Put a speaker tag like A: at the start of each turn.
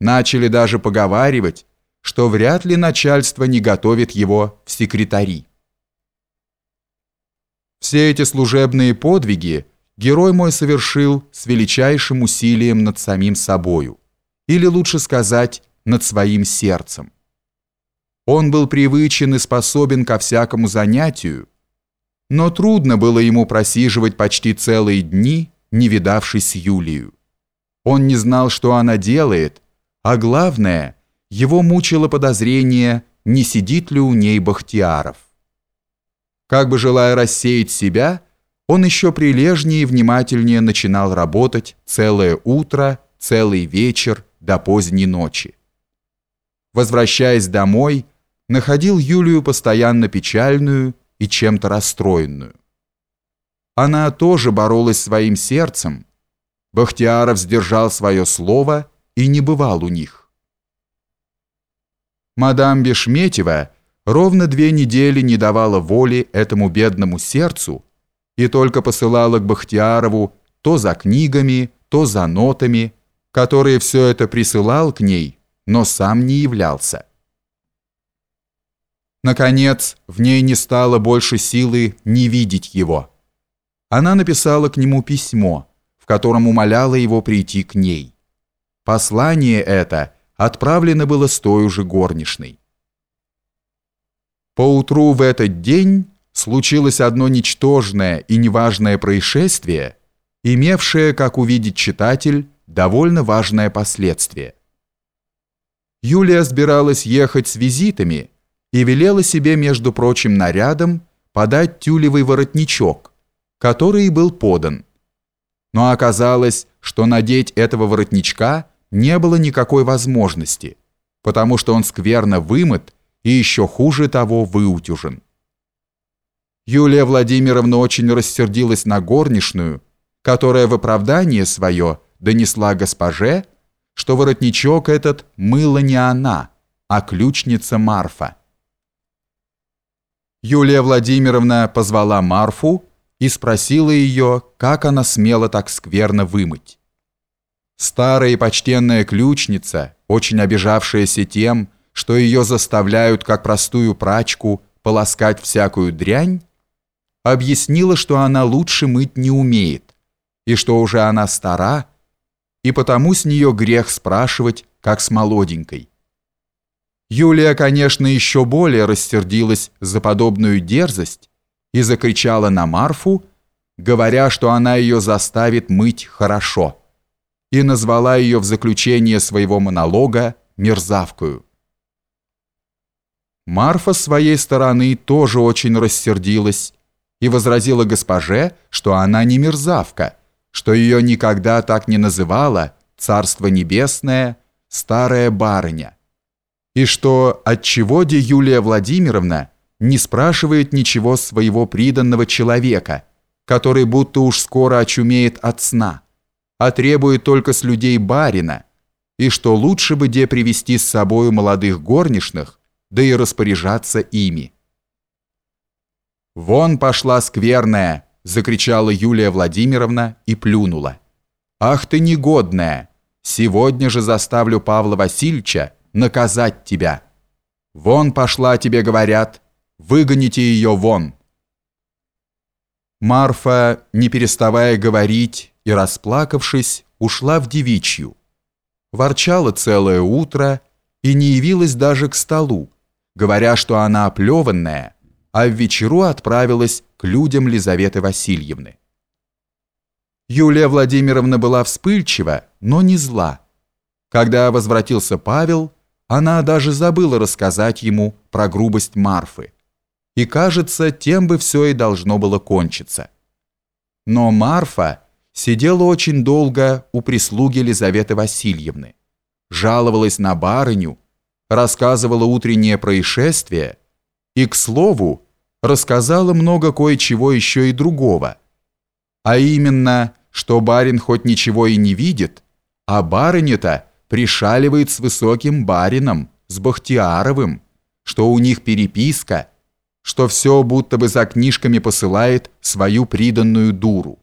A: Начали даже поговаривать, что вряд ли начальство не готовит его в секретари. Все эти служебные подвиги герой мой совершил с величайшим усилием над самим собою, или лучше сказать, над своим сердцем. Он был привычен и способен ко всякому занятию, но трудно было ему просиживать почти целые дни, не видавшись с Юлию. Он не знал, что она делает, а главное, его мучило подозрение, не сидит ли у ней Бахтияров. Как бы желая рассеять себя, он еще прилежнее и внимательнее начинал работать целое утро, целый вечер до поздней ночи. Возвращаясь домой, находил Юлию постоянно печальную и чем-то расстроенную. Она тоже боролась своим сердцем. Бахтияров сдержал свое слово и не бывал у них. Мадам Бешметьева ровно две недели не давала воли этому бедному сердцу и только посылала к Бахтиярову то за книгами, то за нотами, которые все это присылал к ней, но сам не являлся. Наконец, в ней не стало больше силы не видеть его. Она написала к нему письмо, в котором умоляла его прийти к ней. Послание это отправлено было с той же горничной. Поутру в этот день случилось одно ничтожное и неважное происшествие, имевшее, как увидит читатель, довольно важное последствие. Юлия собиралась ехать с визитами и велела себе, между прочим нарядом, подать тюлевый воротничок, который был подан. Но оказалось, что надеть этого воротничка не было никакой возможности, потому что он скверно вымыт и еще хуже того выутюжен. Юлия Владимировна очень рассердилась на горничную, которая в оправдание свое донесла госпоже, что воротничок этот мыла не она, а ключница Марфа. Юлия Владимировна позвала Марфу и спросила ее, как она смела так скверно вымыть. Старая и почтенная ключница, очень обижавшаяся тем, что ее заставляют, как простую прачку, полоскать всякую дрянь, объяснила, что она лучше мыть не умеет, и что уже она стара, и потому с нее грех спрашивать, как с молоденькой. Юлия, конечно, еще более рассердилась за подобную дерзость и закричала на Марфу, говоря, что она ее заставит мыть хорошо, и назвала ее в заключение своего монолога мерзавкою. Марфа с своей стороны тоже очень рассердилась и возразила госпоже, что она не мерзавка, что ее никогда так не называла «Царство небесное», «Старая барыня» и что отчего де Юлия Владимировна не спрашивает ничего своего приданного человека, который будто уж скоро очумеет от сна, а требует только с людей барина, и что лучше бы де привести с собою молодых горничных, да и распоряжаться ими. «Вон пошла скверная!» – закричала Юлия Владимировна и плюнула. «Ах ты негодная! Сегодня же заставлю Павла Васильевича наказать тебя. Вон пошла, тебе говорят, выгоните ее вон». Марфа, не переставая говорить и расплакавшись, ушла в девичью. Ворчала целое утро и не явилась даже к столу, говоря, что она оплеванная, а в вечеру отправилась к людям Лизаветы Васильевны. Юлия Владимировна была вспыльчива, но не зла. Когда возвратился Павел, она даже забыла рассказать ему про грубость Марфы. И кажется, тем бы все и должно было кончиться. Но Марфа сидела очень долго у прислуги Елизаветы Васильевны, жаловалась на барыню, рассказывала утреннее происшествие и, к слову, рассказала много кое-чего еще и другого. А именно, что барин хоть ничего и не видит, а барыня-то пришаливает с высоким барином, с Бахтиаровым, что у них переписка, что все будто бы за книжками посылает свою приданную дуру.